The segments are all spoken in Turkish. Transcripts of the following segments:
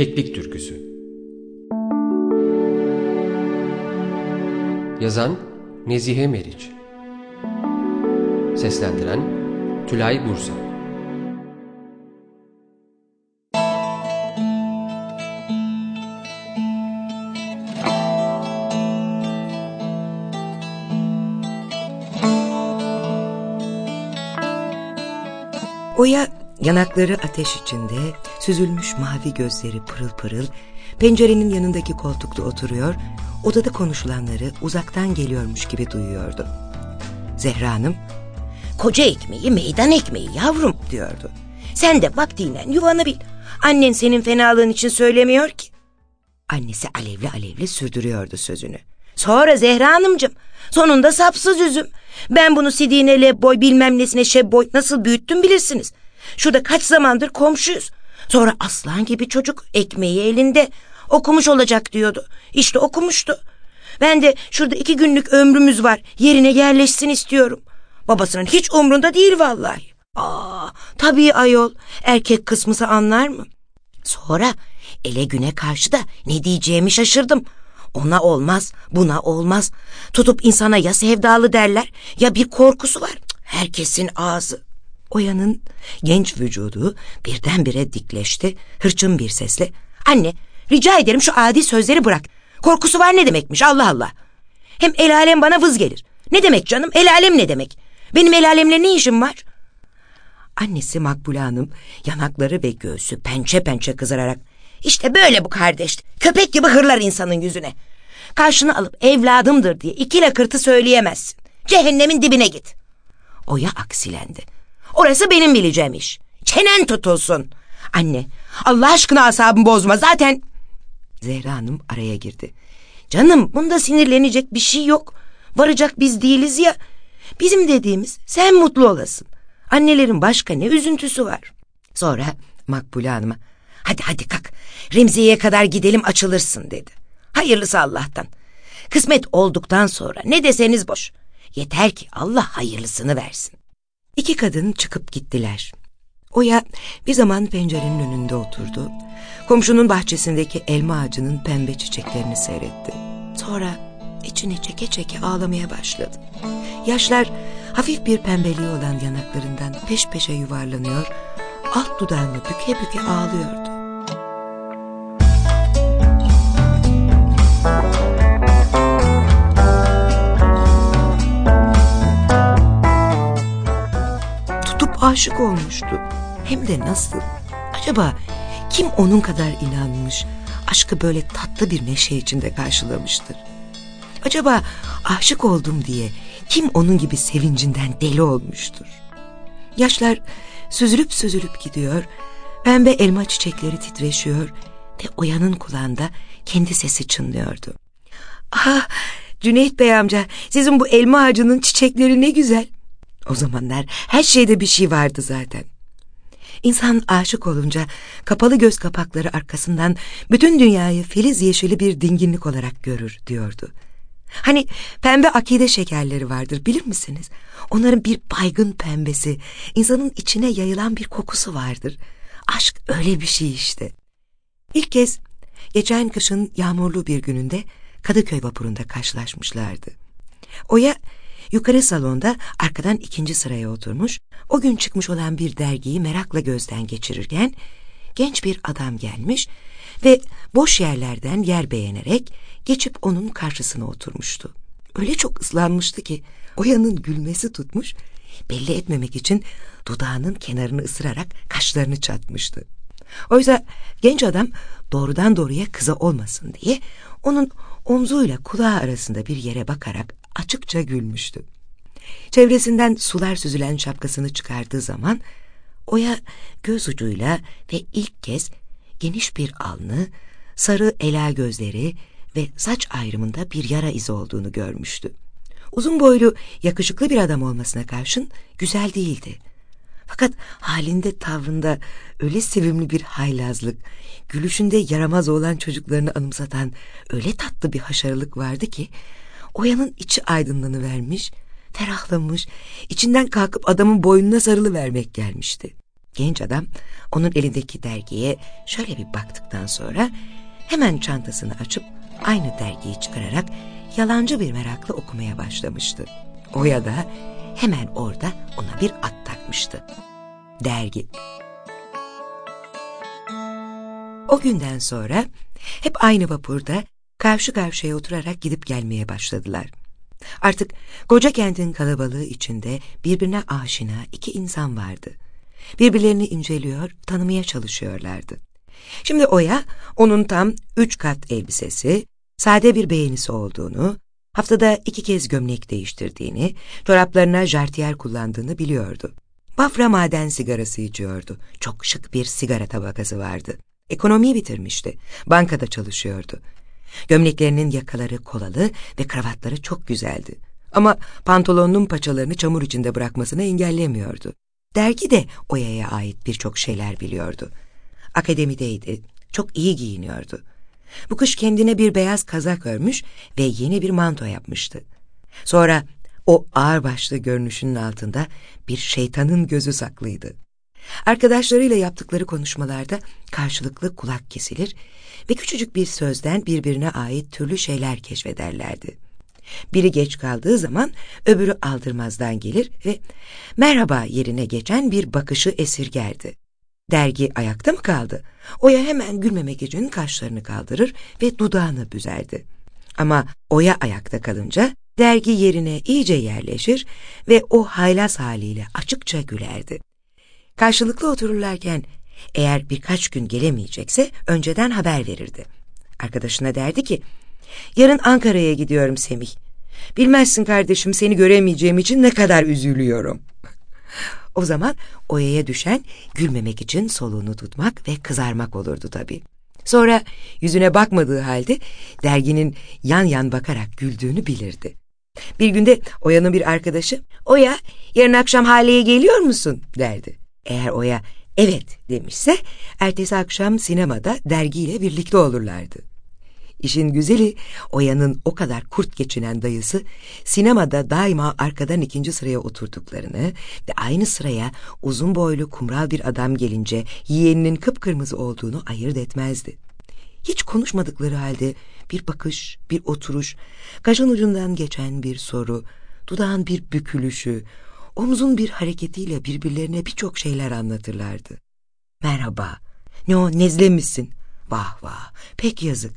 Keklik Türküsü. Yazan Nezihe Meriç. Seslendiren Tülay Bursa. Oya yanakları ateş içinde, süzülmüş mavi gözleri pırıl pırıl, pencerenin yanındaki koltukta oturuyor, odada konuşulanları uzaktan geliyormuş gibi duyuyordu. Zehra Hanım, Koca ekmeği meydan ekmeği yavrum diyordu. Sen de vaktiyle yuvanı bil. Annen senin fenalığın için söylemiyor ki. Annesi alevli alevli sürdürüyordu sözünü. Sonra Zehra Hanımcığım sonunda sapsız üzüm. Ben bunu sidiğine lebboy bilmem nesine şebboy nasıl büyüttüm bilirsiniz. Şurada kaç zamandır komşuyuz. Sonra aslan gibi çocuk ekmeği elinde okumuş olacak diyordu. İşte okumuştu. Ben de şurada iki günlük ömrümüz var yerine yerleşsin istiyorum. Babasının hiç umrunda değil vallahi. Aa, tabii ayol erkek kısmısı anlar mı? Sonra ele güne karşı da ne diyeceğimi şaşırdım. Ona olmaz, buna olmaz. Tutup insana ya sevdalı derler ya bir korkusu var. Herkesin ağzı. Oya'nın genç vücudu birdenbire dikleşti, hırçın bir sesle. Anne, rica ederim şu adi sözleri bırak. Korkusu var ne demekmiş Allah Allah. Hem el alem bana vız gelir. Ne demek canım, el alem ne demek? Benim el alemle ne işim var? Annesi Makbule Hanım yanakları ve göğsü pençe pençe kızararak işte böyle bu kardeş. Köpek gibi hırlar insanın yüzüne. Karşına alıp evladımdır diye iki lakırtı söyleyemezsin. Cehennemin dibine git. Oya aksilendi. Orası benim bileceğim iş. Çenen tutulsun. Anne Allah aşkına asabımı bozma zaten. Zehra Hanım araya girdi. Canım bunda sinirlenecek bir şey yok. Varacak biz değiliz ya. Bizim dediğimiz sen mutlu olasın. Annelerin başka ne üzüntüsü var. Sonra Makbule Hanım'a hadi hadi kalk Remziye'ye kadar gidelim açılırsın dedi. Hayırlısı Allah'tan. Kısmet olduktan sonra ne deseniz boş. Yeter ki Allah hayırlısını versin. İki kadın çıkıp gittiler. Oya bir zaman pencerenin önünde oturdu. Komşunun bahçesindeki elma ağacının pembe çiçeklerini seyretti. Sonra içini çeke çeke ağlamaya başladı. Yaşlar hafif bir pembeliği olan yanaklarından peş peşe yuvarlanıyor, alt dudağını büke büke ağlıyordu. Aşık olmuştu. Hem de nasıl? Acaba kim onun kadar inanmış, aşkı böyle tatlı bir neşe içinde karşılamıştır? Acaba aşık oldum diye kim onun gibi sevincinden deli olmuştur? Yaşlar süzülüp süzülüp gidiyor, pembe elma çiçekleri titreşiyor ve Oya'nın kulağında kendi sesi çınlıyordu. Ah Cüneyt Bey amca sizin bu elma ağacının çiçekleri ne güzel. O zamanlar her şeyde bir şey vardı zaten. İnsan aşık olunca kapalı göz kapakları arkasından bütün dünyayı filiz yeşili bir dinginlik olarak görür diyordu. Hani pembe akide şekerleri vardır bilir misiniz? Onların bir baygın pembesi, insanın içine yayılan bir kokusu vardır. Aşk öyle bir şey işte. İlk kez geçen kışın yağmurlu bir gününde Kadıköy vapurunda karşılaşmışlardı. Oya yukarı salonda arkadan ikinci sıraya oturmuş, o gün çıkmış olan bir dergiyi merakla gözden geçirirken genç bir adam gelmiş ve boş yerlerden yer beğenerek geçip onun karşısına oturmuştu. Öyle çok ıslanmıştı ki Oya'nın gülmesi tutmuş, belli etmemek için dudağının kenarını ısırarak kaşlarını çatmıştı. Oysa genç adam doğrudan doğruya kıza olmasın diye onun omzuyla kulağı arasında bir yere bakarak açıkça gülmüştü. Çevresinden sular süzülen şapkasını çıkardığı zaman Oya göz ucuyla ve ilk kez geniş bir alnı, sarı ela gözleri ve saç ayrımında bir yara izi olduğunu görmüştü. Uzun boylu, yakışıklı bir adam olmasına karşın güzel değildi. Fakat halinde tavrında öyle sevimli bir haylazlık, gülüşünde yaramaz olan çocuklarını anımsatan öyle tatlı bir haşarılık vardı ki, Oya'nın içi aydınlanıvermiş, ferahlamış, içinden kalkıp adamın boynuna sarılı vermek gelmişti. Genç adam onun elindeki dergiye şöyle bir baktıktan sonra hemen çantasını açıp aynı dergiyi çıkararak yalancı bir merakla okumaya başlamıştı. Oya da hemen orada ona bir at takmıştı. Dergi. O günden sonra hep aynı vapurda karşı karşıya oturarak gidip gelmeye başladılar. Artık koca kentin kalabalığı içinde birbirine aşina iki insan vardı. Birbirlerini inceliyor, tanımaya çalışıyorlardı. Şimdi Oya, onun tam üç kat elbisesi, sade bir beğenisi olduğunu, haftada iki kez gömlek değiştirdiğini, çoraplarına jartiyer kullandığını biliyordu. Bafra maden sigarası içiyordu. Çok şık bir sigara tabakası vardı. Ekonomiyi bitirmişti. Bankada çalışıyordu. Gömleklerinin yakaları kolalı ve kravatları çok güzeldi. Ama pantolonunun paçalarını çamur içinde bırakmasını engellemiyordu. Dergi de Oya'ya ait birçok şeyler biliyordu. Akademideydi, çok iyi giyiniyordu. Bu kış kendine bir beyaz kazak örmüş ve yeni bir manto yapmıştı. Sonra o ağırbaşlı görünüşünün altında bir şeytanın gözü saklıydı. Arkadaşlarıyla yaptıkları konuşmalarda karşılıklı kulak kesilir ve küçücük bir sözden birbirine ait türlü şeyler keşfederlerdi. Biri geç kaldığı zaman öbürü aldırmazdan gelir ve merhaba yerine geçen bir bakışı esirgerdi. Dergi ayakta mı kaldı? Oya hemen gülmemek için kaşlarını kaldırır ve dudağını büzerdi. Ama Oya ayakta kalınca dergi yerine iyice yerleşir ve o haylaz haliyle açıkça gülerdi. Karşılıklı otururlarken eğer birkaç gün gelemeyecekse önceden haber verirdi. Arkadaşına derdi ki, yarın Ankara'ya gidiyorum Semih. Bilmezsin kardeşim seni göremeyeceğim için ne kadar üzülüyorum. o zaman Oya'ya düşen gülmemek için soluğunu tutmak ve kızarmak olurdu tabii. Sonra yüzüne bakmadığı halde derginin yan yan bakarak güldüğünü bilirdi. Bir günde Oya'nın bir arkadaşı, Oya yarın akşam Hale'ye geliyor musun derdi. Eğer Oya evet demişse ertesi akşam sinemada dergiyle birlikte olurlardı. İşin güzeli Oya'nın o kadar kurt geçinen dayısı sinemada daima arkadan ikinci sıraya oturduklarını ve aynı sıraya uzun boylu kumral bir adam gelince yeğeninin kıpkırmızı olduğunu ayırt etmezdi. Hiç konuşmadıkları halde bir bakış, bir oturuş, kaşın ucundan geçen bir soru, dudağın bir bükülüşü, omzun bir hareketiyle birbirlerine birçok şeyler anlatırlardı. Merhaba, ne o nezle misin? Vah vah, pek yazık.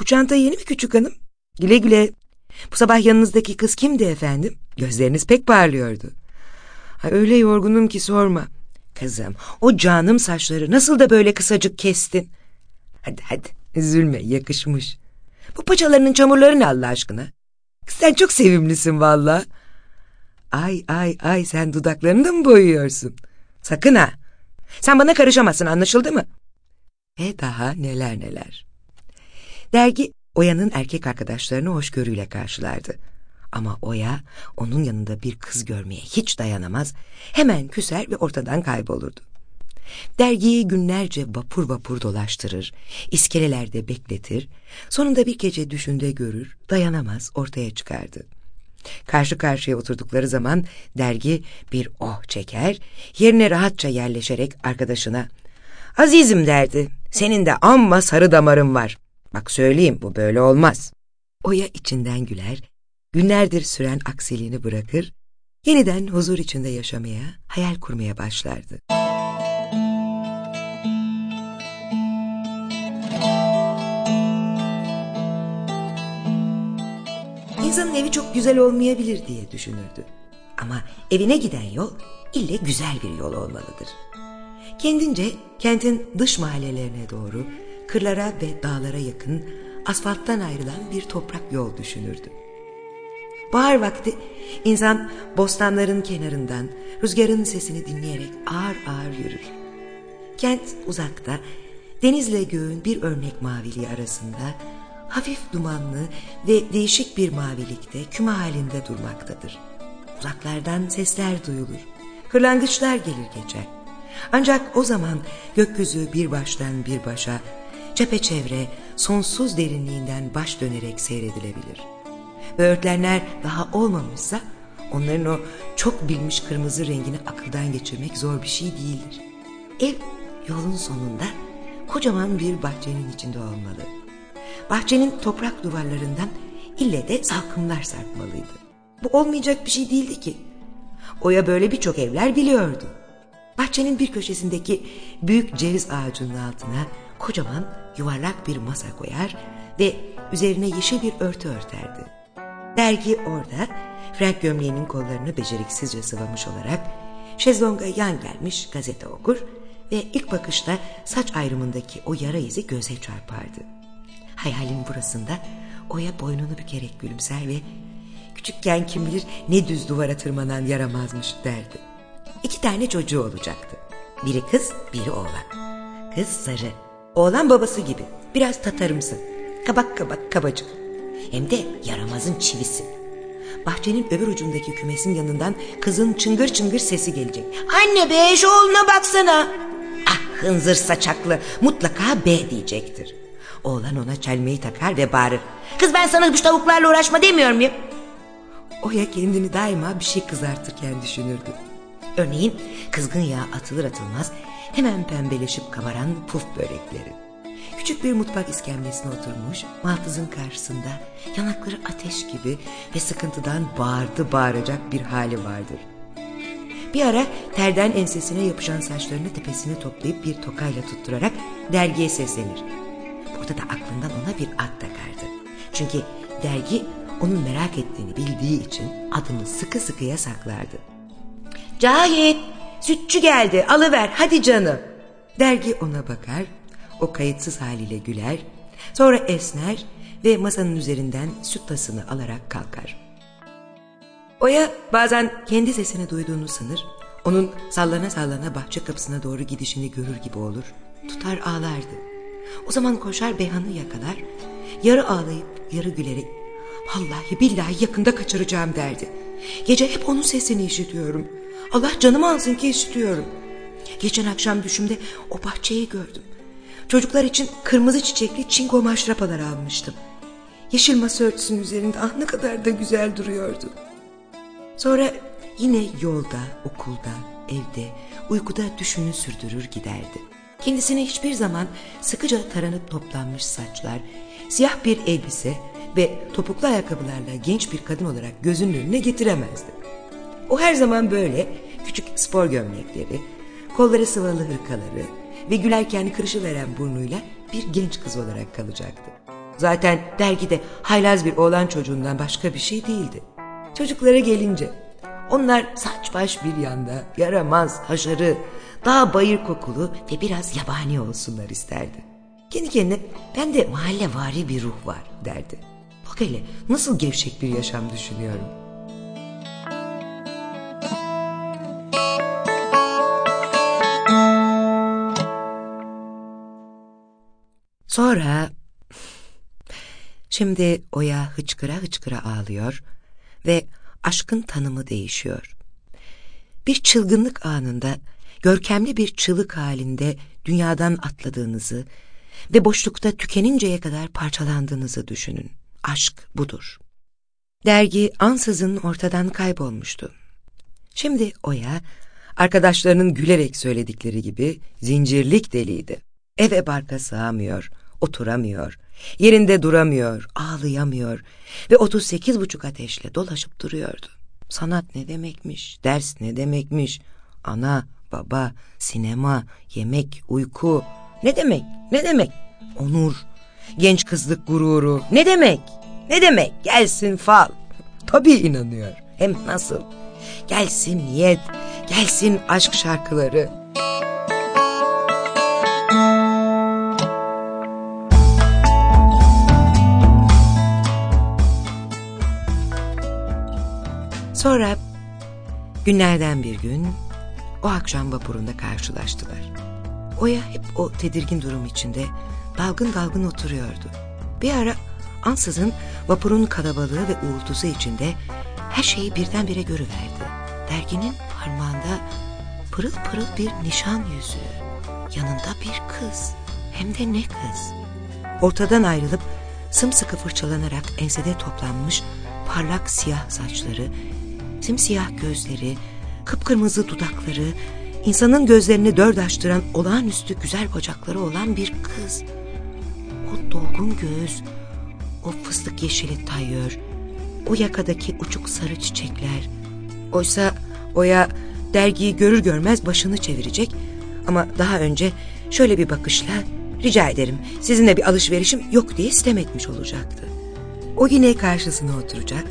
Bu çanta yeni mi küçük hanım? Güle güle. Bu sabah yanınızdaki kız kimdi efendim? Gözleriniz pek parlıyordu. Ha, öyle yorgunum ki sorma. Kızım, o canım saçları nasıl da böyle kısacık kestin? Hadi hadi, üzülme, yakışmış. Bu paçalarının çamurları ne Allah aşkına? Sen çok sevimlisin valla. Ay ay ay sen dudaklarını da mı boyuyorsun? Sakın ha. Sen bana karışamazsın anlaşıldı mı? E daha neler neler. Dergi Oya'nın erkek arkadaşlarını hoşgörüyle karşılardı. Ama Oya onun yanında bir kız görmeye hiç dayanamaz, hemen küser ve ortadan kaybolurdu. Dergiyi günlerce vapur vapur dolaştırır, iskelelerde bekletir, sonunda bir gece düşünde görür, dayanamaz ortaya çıkardı. Karşı karşıya oturdukları zaman dergi bir oh çeker, yerine rahatça yerleşerek arkadaşına ''Azizim'' derdi, ''senin de amma sarı damarın var. Bak söyleyeyim bu böyle olmaz.'' Oya içinden güler, günlerdir süren aksiliğini bırakır, yeniden huzur içinde yaşamaya, hayal kurmaya başlardı. İnsanın evi çok güzel olmayabilir diye düşünürdü. Ama evine giden yol ille güzel bir yol olmalıdır. Kendince kentin dış mahallelerine doğru kırlara ve dağlara yakın asfalttan ayrılan bir toprak yol düşünürdü. Bahar vakti insan bostanların kenarından rüzgarın sesini dinleyerek ağır ağır yürür. Kent uzakta, denizle göğün bir örnek maviliği arasında hafif dumanlı ve değişik bir mavilikte küme halinde durmaktadır. Uzaklardan sesler duyulur. Kırlangıçlar gelir geçer. Ancak o zaman gökyüzü bir baştan bir başa, çepeçevre, sonsuz derinliğinden baş dönerek seyredilebilir. Böğürtlenler daha olmamışsa, onların o çok bilmiş kırmızı rengini akıldan geçirmek zor bir şey değildir. Ev yolun sonunda kocaman bir bahçenin içinde olmalı. Bahçenin toprak duvarlarından ille de salkımlar sarkmalıydı. Bu olmayacak bir şey değildi ki. Oya böyle birçok evler biliyordu. Bahçenin bir köşesindeki büyük ceviz ağacının altına kocaman yuvarlak bir masa koyar ve üzerine yeşil bir örtü örterdi. Dergi orada Frank gömleğinin kollarını beceriksizce sıvamış olarak şezlonga yan gelmiş gazete okur ve ilk bakışta saç ayrımındaki o yara izi göze çarpardı. Hayalin burasında Oya boynunu bükerek gülümser ve küçükken kim bilir ne düz duvara tırmanan yaramazmış derdi. İki tane çocuğu olacaktı. Biri kız, biri oğlan. Kız sarı. Oğlan babası gibi. Biraz tatarımsı. Kabak kabak kabacık. Hem de yaramazın çivisi. Bahçenin öbür ucundaki kümesin yanından kızın çıngır çıngır sesi gelecek. Anne be şu oğluna baksana. Ah hınzır saçaklı mutlaka B diyecektir. Oğlan ona çelmeyi takar ve bağırır. Kız ben sana bu tavuklarla uğraşma demiyor muyum? Oya kendini daima bir şey kızartırken düşünürdü. Örneğin kızgın yağ atılır atılmaz hemen pembeleşip kabaran puf börekleri. Küçük bir mutfak iskemlesine oturmuş, maltızın karşısında yanakları ateş gibi ve sıkıntıdan bağırdı bağıracak bir hali vardır. Bir ara terden ensesine yapışan saçlarını tepesine toplayıp bir tokayla tutturarak dergiye seslenir. Burada da aklından ona bir ad takardı. Çünkü dergi onun merak ettiğini bildiği için adını sıkı sıkıya saklardı. Cahit, sütçü geldi, alıver, hadi canım. Dergi ona bakar, o kayıtsız haliyle güler, sonra esner ve masanın üzerinden süt tasını alarak kalkar. Oya bazen kendi sesini duyduğunu sanır, onun sallana sallana bahçe kapısına doğru gidişini görür gibi olur, tutar ağlardı. O zaman koşar Beyhan'ı yakalar, yarı ağlayıp yarı gülerek, vallahi billahi yakında kaçıracağım derdi. Gece hep onun sesini işitiyorum. Allah canımı alsın ki işitiyorum. Geçen akşam düşümde o bahçeyi gördüm. Çocuklar için kırmızı çiçekli çinko maşrapalar almıştım. Yeşil masa örtüsünün üzerinde ah ne kadar da güzel duruyordu. Sonra yine yolda, okulda, evde, uykuda düşünü sürdürür giderdi. Kendisine hiçbir zaman sıkıca taranıp toplanmış saçlar, siyah bir elbise ve topuklu ayakkabılarla genç bir kadın olarak gözünün önüne getiremezdi. O her zaman böyle küçük spor gömlekleri, kolları sıvalı hırkaları ve gülerken kırışıveren burnuyla bir genç kız olarak kalacaktı. Zaten dergide haylaz bir oğlan çocuğundan başka bir şey değildi. Çocuklara gelince onlar saç baş bir yanda, yaramaz, haşarı, daha bayır kokulu ve biraz yabani olsunlar isterdi. Kendi kendine ben de mahalle bir ruh var derdi. Bak hele nasıl gevşek bir yaşam düşünüyorum. Sonra şimdi Oya hıçkıra hıçkıra ağlıyor ve aşkın tanımı değişiyor. Bir çılgınlık anında görkemli bir çığlık halinde dünyadan atladığınızı ve boşlukta tükeninceye kadar parçalandığınızı düşünün. Aşk budur. Dergi ansızın ortadan kaybolmuştu. Şimdi Oya, arkadaşlarının gülerek söyledikleri gibi zincirlik deliydi. Eve barka sığamıyor, oturamıyor, yerinde duramıyor, ağlayamıyor ve 38 buçuk ateşle dolaşıp duruyordu. Sanat ne demekmiş, ders ne demekmiş, ana, baba, sinema, yemek, uyku ne demek, ne demek, onur, genç kızlık gururu ne demek, ne demek, gelsin fal. Tabii inanıyor, hem nasıl, gelsin niyet, gelsin aşk şarkıları. Sonra günlerden bir gün o akşam vapurunda karşılaştılar. Oya hep o tedirgin durum içinde dalgın dalgın oturuyordu. Bir ara ansızın vapurun kalabalığı ve uğultusu içinde her şeyi birdenbire görüverdi. Derginin parmağında pırıl pırıl bir nişan yüzüğü. Yanında bir kız. Hem de ne kız. Ortadan ayrılıp sımsıkı fırçalanarak ensede toplanmış parlak siyah saçları, simsiyah gözleri, kıpkırmızı dudakları insanın gözlerini dört açtıran olağanüstü güzel bacakları olan bir kız. O dolgun göğüs, o fıstık yeşili tayör, o yakadaki uçuk sarı çiçekler. Oysa Oya dergiyi görür görmez başını çevirecek ama daha önce şöyle bir bakışla rica ederim sizinle bir alışverişim yok diye istem etmiş olacaktı. O yine karşısına oturacak,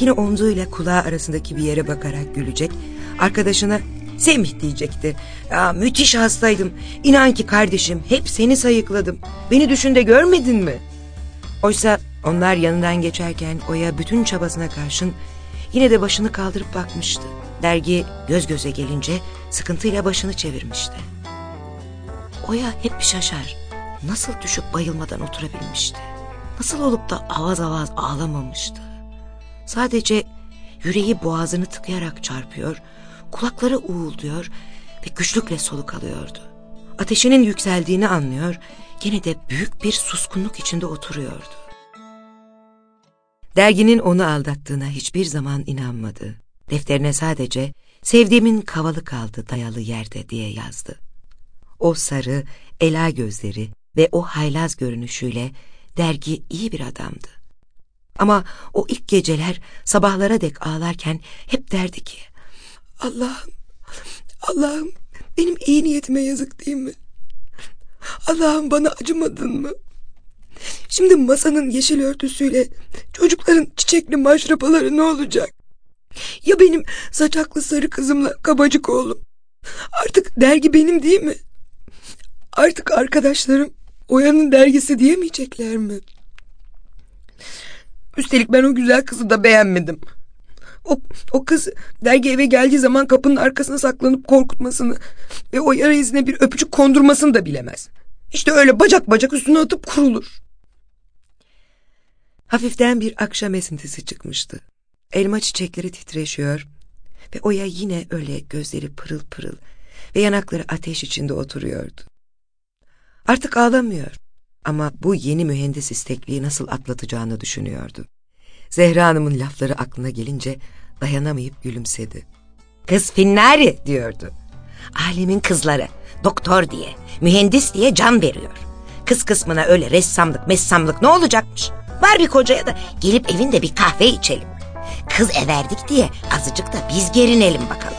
yine omzuyla kulağı arasındaki bir yere bakarak gülecek, arkadaşına Semih diyecekti. Ya, müthiş hastaydım. İnan ki kardeşim hep seni sayıkladım. Beni düşünde görmedin mi? Oysa onlar yanından geçerken Oya bütün çabasına karşın yine de başını kaldırıp bakmıştı. Dergi göz göze gelince sıkıntıyla başını çevirmişti. Oya hep şaşar. Nasıl düşüp bayılmadan oturabilmişti? Nasıl olup da avaz avaz ağlamamıştı? Sadece yüreği boğazını tıkayarak çarpıyor, kulakları uğulduyor ve güçlükle soluk alıyordu. Ateşinin yükseldiğini anlıyor, gene de büyük bir suskunluk içinde oturuyordu. Derginin onu aldattığına hiçbir zaman inanmadı. Defterine sadece sevdiğimin kavalı kaldı dayalı yerde diye yazdı. O sarı, ela gözleri ve o haylaz görünüşüyle dergi iyi bir adamdı. Ama o ilk geceler sabahlara dek ağlarken hep derdi ki Allah'ım, Allah'ım benim iyi niyetime yazık değil mi? Allah'ım bana acımadın mı? Şimdi masanın yeşil örtüsüyle çocukların çiçekli maşrapaları ne olacak? Ya benim saçaklı sarı kızımla kabacık oğlum? Artık dergi benim değil mi? Artık arkadaşlarım Oya'nın dergisi diyemeyecekler mi? Üstelik ben o güzel kızı da beğenmedim. O, o kız dergi eve geldiği zaman kapının arkasına saklanıp korkutmasını ve o yara izine bir öpücük kondurmasını da bilemez. İşte öyle bacak bacak üstüne atıp kurulur. Hafiften bir akşam esintisi çıkmıştı. Elma çiçekleri titreşiyor ve Oya yine öyle gözleri pırıl pırıl ve yanakları ateş içinde oturuyordu. Artık ağlamıyor ama bu yeni mühendis istekliği nasıl atlatacağını düşünüyordu. Zehra Hanım'ın lafları aklına gelince dayanamayıp gülümsedi. Kız Finnari diyordu. Alemin kızları doktor diye, mühendis diye can veriyor. Kız kısmına öyle ressamlık messamlık ne olacakmış? Var bir kocaya da gelip evinde bir kahve içelim. Kız everdik diye azıcık da biz gerinelim bakalım.